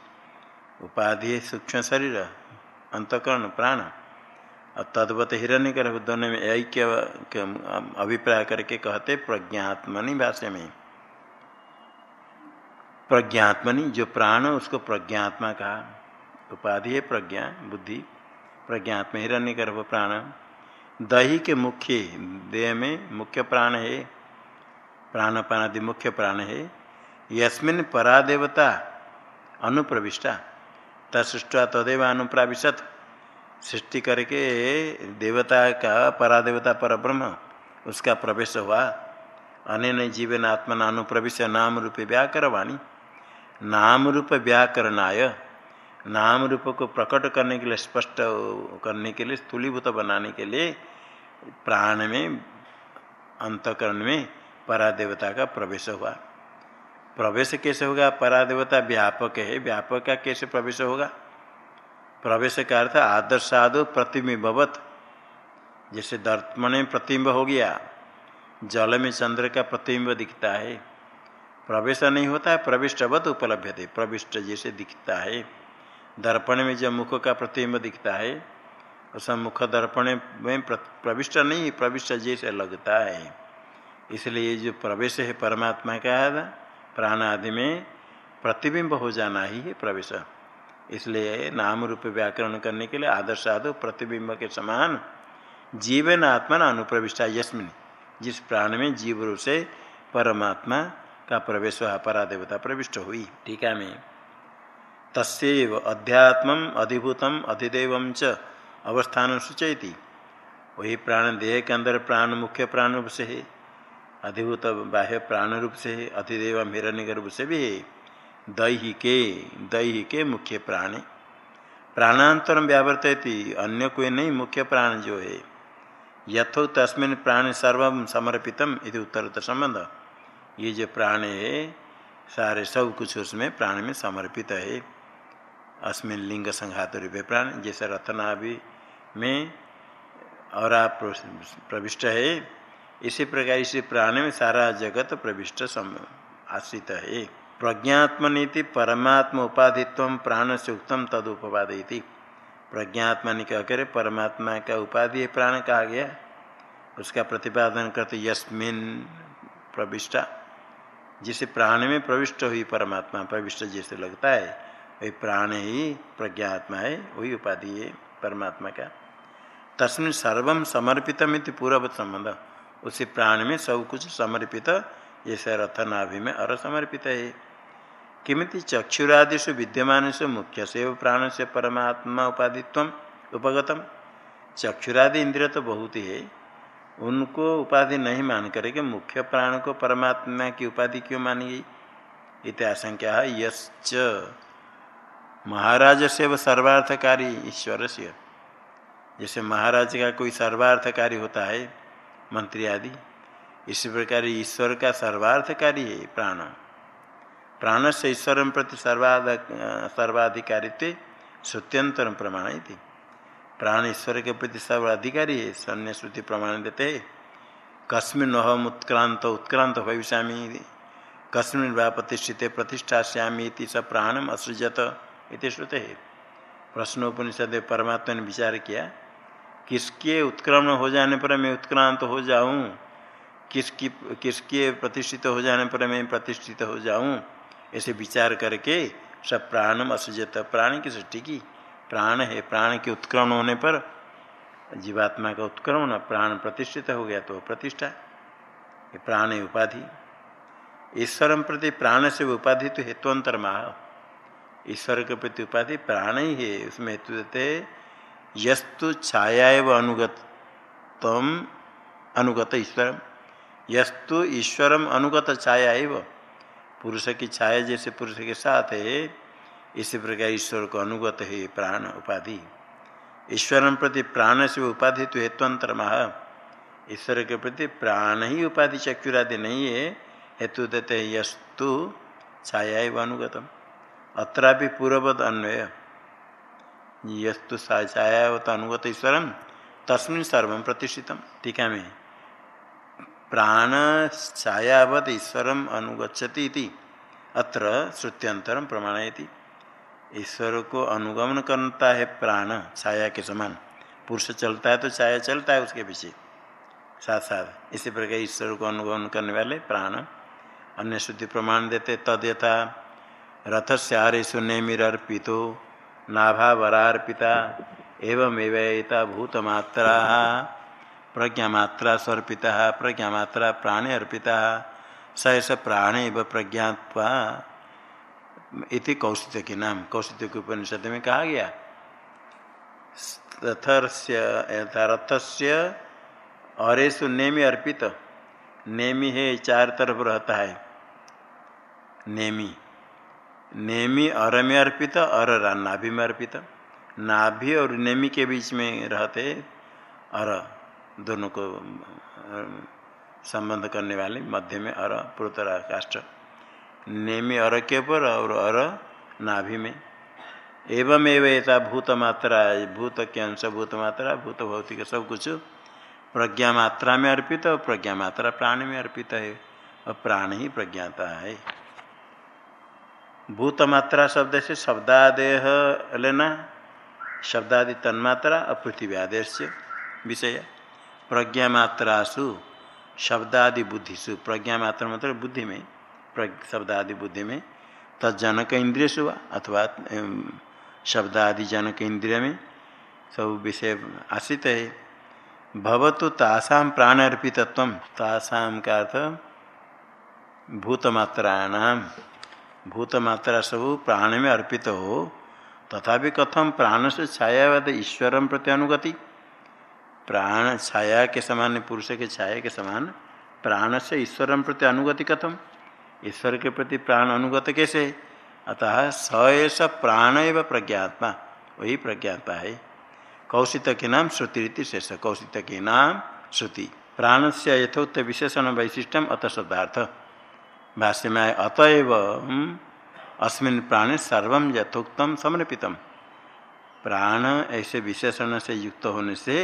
उपाधि सूक्ष्म शरीर, अंतकरण, प्राण। और तद्वत हिरण्य कर दोनों में ऐक्य अभिप्राय करके कहते प्रज्ञात्मनि भाष्य में। प्रज्ञात्मनि, जो प्राण उसको प्रज्ञात्मा कहा। उपाधि है प्रज्ञा, बुद्धि। प्रज्ञात्म हिरण्य गर्भ प्राण। दही के मुख्य देह में मुख्य प्राण है। प्राणपानादि मुख्य प्राण है। यस्मिन परादेवता अनुप्रविष्टा। तत्सृष्टा तदेव अनुप्राविशत सृष्टि करके देवता का, परादेवता पर ब्रह्म उसका प्रवेश हुआ। अन जीवन आत्मना अनुप्रवेश, नाम रूप व्याकरवाणी। नाम रूप व्याकरणाय, नाम रूप को प्रकट करने के लिए, स्पष्ट करने के लिए, स्थूलीभूत बनाने के लिए, प्राण में, अंतकरण में परादेवता का प्रवेश हुआ। प्रवेश कैसे होगा? परादेवता व्यापक है। व्यापक का कैसे प्रवेश होगा? प्रवेश का अर्थ आदर्शादो प्रतिबिंबवत। जैसे दर्पण में प्रतिबिंब हो गया, जल में चंद्र का प्रतिबिंब दिखता है। प्रवेश नहीं होता है प्रविष्टवत उपलब्ध थे प्रविष्ट जैसे दिखता है। दर्पण में जब मुख का प्रतिबिंब दिखता है और मुख दर्पण में प्रविष्ट नहीं, प्रविष्ट जैसे लगता है। इसलिए जो प्रवेश है परमात्मा का प्राण आदि में प्रतिबिंब हो जाना ही है प्रवेश। इसलिए नाम रूप व्याकरण करने के लिए आदर्श आदो प्रतिबिंब के समान जीवन आत्मा न अनुप्रविष्टा यस्मिन, जिस प्राण में जीव रूप से परमात्मा का प्रवेश हुआ परादेवता प्रविष्ट हुई। टीका में तस्व अध्यात्म अधिभूतम अधिदेव च अवस्थान सूचयती। वही प्राण देह के अंदर प्राण मुख्य प्राण रूप से है। अधिभूत बाह्य प्राण रूप से है अधिदेव हिरण्य रूप से भी है दैहिके दैहिके मुख्य प्राण। प्राणांतर व्यावर्तती अन्य कोई नहीं, मुख्य प्राण जो है। यथो तस्मिन प्राण सर्व समर्पितम यदि उत्तर संबंध। ये जो प्राण है, सारे सब कुछ उसमें प्राण में समर्पित है। अस्मिन लिंग संघात रूपे प्राण, जैसे रत्नाभि में और आप प्रविष्ट है। इसी प्रकार इसी प्राण में सारा जगत प्रविष्ट आश्रित है। प्रज्ञात्म नीति परमात्म उपाधित्व प्राण से उत्तम तद उपादि प्रज्ञात्मा ने कह परमात्मा का उपाधि प्राण कहा गया। उसका प्रतिपादन करते यस्मिन प्रविष्टा। जिसे प्राण में प्रविष्ट हुई परमात्मा, प्रविष्ट जैसे लगता है, वही प्राण ही प्रज्ञात्मा है, वही उपाधि है परमात्मा का। तस्मिन सर्वम समर्पित मित्र पूर्ववत संबंध। उसी प्राण में सब कुछ समर्पित जैसे रथनाभि में अर समर्पित है। किमित चक्षुरादिशु विद्यमान से मुख्य से प्राण से परमात्मा उपाधित्व उपगतम। चक्षुरादि इंद्रिय तो बहुत ही है। उनको उपाधि नहीं मान करके मुख्य प्राण को परमात्मा की उपाधि क्यों मानी गई? इत आशंका है। यश्च महाराज से वह सर्वार्थकारी ईश्वर से जैसे महाराज का कोई सर्वार्थकारी होता है मंत्री आदि। इसी प्रकार ईश्वर का सर्वार्थकारी है प्राण। प्राण से ईश्वर प्रति सर्वाध, सर्वाधिकारित्व श्रुत्यंतर प्रमाण थी प्राण ईश्वर के प्रति सर्वाधिकारी है सन्य श्रुति प्रमाण देते है। कस्मिन अहम उत्क्रांत उत्क्रांत भविष्या कस्मिन वा प्रतिष्ठित प्रतिष्ठा श्यामी स प्राणम असृजत इति श्रुते है। प्रश्नोपनिषद परमात्मा ने विचार किया। किसके उत्क्रमण हो जाने पर मैं उत्क्रांत हो जाऊँ? किसकी, किसके प्रतिष्ठित हो जाने पर मैं प्रतिष्ठित हो जाऊँ? ऐसे विचार करके सब प्राणम असृजत, प्राण की सृष्टि की, प्राण है, प्राण के उत्क्रमण होने पर जीवात्मा का उत्क्रमण, प्राण प्रतिष्ठित हो गया तो प्रतिष्ठा। ये प्राण है उपाधि। ईश्वर प्रति प्राण से उपाधि तो हेतुअंतर माह ईश्वर के प्रति उपाधि प्राण ही है, उसमें हेतु देते यस्तु छाया एवं अनुगत तम अनुगत ईश्वर यस्तु ईश्वरम अनुगत छाया एवं पुरुष की छाया जैसे पुरुष के साथ है, इसी प्रकार ईश्वर को अनुगत है प्राण उपाधि। ईश्वर प्रति प्राण से उपाधि तो हेतुअंतर माह ईश्वर के प्रति प्राण ही उपाधि चक्षुरादि नहीं है, हेतु देते यस्तु छाया अनुगतम। अत्रा भी पूर्ववत अन्वय। यस्तु छायावत अनुगत ईश्वर तस्मिन सर्व प्रतिष्ठित। टीका में? प्राण छायावत ईश्वर अनुगछति अत्र श्रुत्यंतरम प्रमाणयति। ईश्वर को अनुगमन करता है प्राण छाया के समान। पुरुष चलता है तो छाया चलता है उसके पीछे। साथ साथ इसी प्रकार ईश्वर को अनुगमन करने वाले प्राण अन्य शुद्धि प्रमाण देते। तद यथा रथ से आरेशु नेमिर्पितो नाभा वरार्पिता एवं एवं भूतमात्रा, प्रज्ञामात्रा स्वर्पिता प्रज्ञामात्रा प्राणे अर्पिता, स ऐसा प्राणे प्रज्ञात्वा इति कौशित्य के नाम कौशित्य के उपनिषद में कहा गया। रथ से अरेशु नेमी अर्पित। नेमी है चार तरफ़ रहता है। नेमी। नेमी अर में अर्पित, अर नाभि में अर्पित नाभि और नेमी के बीच में रहते अर, दोनों को, संबंध करने वाले, मध्य में अर पुरतरा काष्ठ नेमी अर के ऊपर और अर नाभि में। एवं एवं भूत मात्रा भूत के अंश भूत मात्रा भूत भौतिक सब कुछ प्रज्ञा मात्रा में अर्पित और प्रज्ञा मात्रा प्राण में अर्पित है। और प्राण ही प्रज्ञाता है। भूत मात्रा शब्द से शब्दादेह लेना शब्दादि तन्मात्रा और पृथ्वी आदेश विषय। प्रज्ञा मात्रासु शब्दादि बुद्धिशु प्रज्ञा मात्रा मतलब बुद्धि में शब्दादि बुद्धि में। तजनक इंद्रिय हुआ अथवा शब्दादि जनक इंद्रिय में। सब विषय आश्रित है। भवतु तासाम प्राण अर्पितत्व तासाम का अर्थ भूतमात्राणाम भूतमात्रा सब प्राण में अर्पित हो, तथापि कथम प्राण से छायावाद ईश्वरम प्रति अनुगति। प्राण छाया के समान, पुरुष के छाया के समान प्राण से ईश्वरम प्रति अनुगति कथम? ईश्वर के प्रति प्राण अनुगत कैसे? अतः स ऐसा प्राण एवं प्रज्ञात्मा, वही प्रज्ञात्मा है। कौशित के नाम श्रुति रीति शेष। कौशित के नाम श्रुति। प्राण से यथोक्त विशेषण वैशिष्टम अत शब्दार्थ। भाष्य में अतएव अस्मिन प्राणे सर्व यथोक्तम समर्पितम। प्राण ऐसे विशेषण से युक्त होने से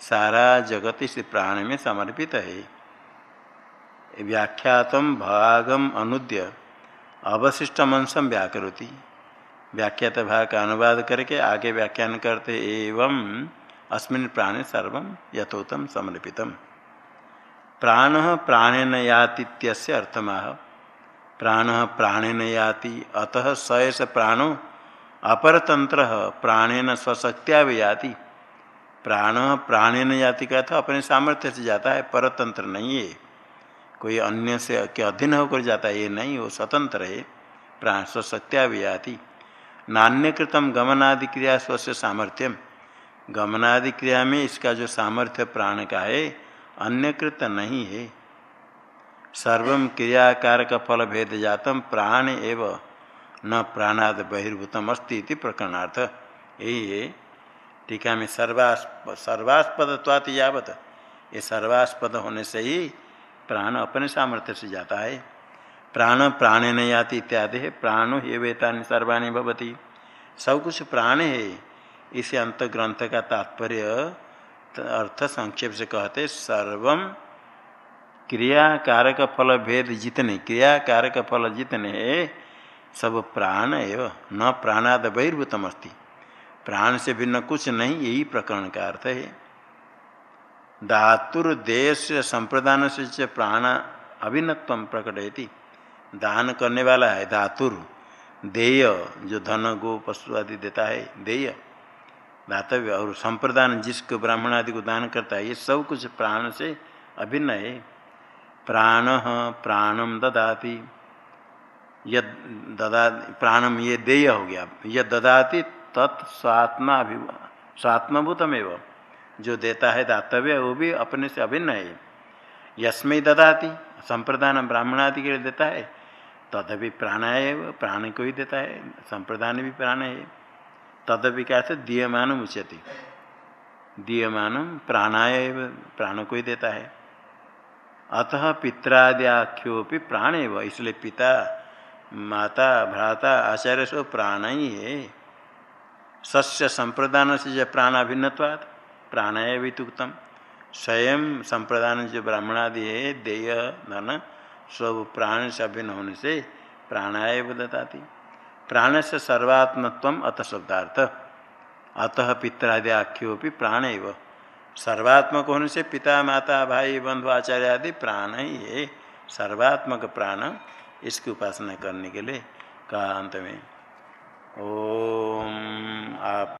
सारा जगत इस प्राण में समर्पित है। व्याख्यातम भागम अनुद्य अवशिष्टम अंशम व्याख्यात भाग का अनुवाद करके आगे व्याख्यान करते एवं अस्मिन प्राणे सर्व यथोतम समर्पितम। प्राण प्राणेन यातीत्यस्य अर्थमाह प्राण प्राणेन याति, अतः स प्राणो अपरतंत्र प्राणेन स्वशक्त्या याति। प्राण प्राणेन याति का? था अपने सामर्थ्य से जाता है परतंत्र नहीं है। कोई अन्य से के अधीन होकर जाता है, ये नहीं, वो स्वतंत्र है। प्राण स्वशक्त्या याति। नान्यकृतम गमनादि क्रिया स्वस्य सामर्थ्यम। गमनादि क्रिया में इसका जो सामर्थ्य प्राण का है अन्यकृत नहीं है। सर्व क्रियाकारक फल भेद जातम प्राण एव न प्राणाद बहिर्भूतम अस्ति प्रकरणार्थ। यही है। टीका में सर्वास्प, सर्वास्पदत्वात यावत। ये सर्वास्पद होने से ही प्राण अपने सामर्थ्य से जाता है। प्राण प्राणे न याति इत्यादि है। प्राणो ये वेता सर्वाणी भवती। सब कुछ प्राण है। इसे अंत ग्रंथ का तात्पर्य अर्थ संक्षेप से कहते सर्वम क्रिया कारक फल भेद जितने क्रिया कारक फल जितने है सब प्राण एवं, न प्राणाद बहिर्भूतम प्राण से भिन्न कुछ नहीं, यही प्रकरण का अर्थ है। धातुर्देश संप्रदान से प्राण अभिन्नत्व प्रकटयति। दान करने वाला है धातुर देय, जो धन गो पशु आदि देता है, देय। दातव्य और संप्रदान जिसको ब्राह्मण आदि को दान करता है, ये सब कुछ प्राण से अभिन्न है। प्राण प्राणम ददाति। यद ददा प्राणम ये देय हो गया। यद ददाति तत् स्वात्मा स्वात्मभूतमेव। जो देता है दातव्य, वो भी अपने से अभिन्न है। यस्मय ददाति, संप्रदान ब्राह्मणादि के लिए देता है। तदपि प्राणाय प्राण को ही देता है। संप्रदान भी प्राण है। तदपि क्या था? दीयमान उच्यते। दीयमान प्राणाय प्राण को ही देता है। अतः पित्राद्याख्योपि प्राण एवं इसलिए पिता, माता, भ्राता, आचार्य सब प्राण ही है। सस्य संप्रदान से जो प्राणाभिन्नवाद प्राणाय भी तुक्तम स्वयं संप्रदान जो ब्राह्मणादि है देय धन, सब प्राण से अभिन्न होने से प्राणाय बताती प्राण से सर्वात्मत्व अत शब्दार्थ। अतः पित्रादि आख्योपि प्राण एव सर्वात्मक होने से पिता, माता, भाई, बंधु, आचार्य आदि प्राण ही है। सर्वात्मक प्राण इसकी उपासना करने के लिए कहा अंत में। ओम आप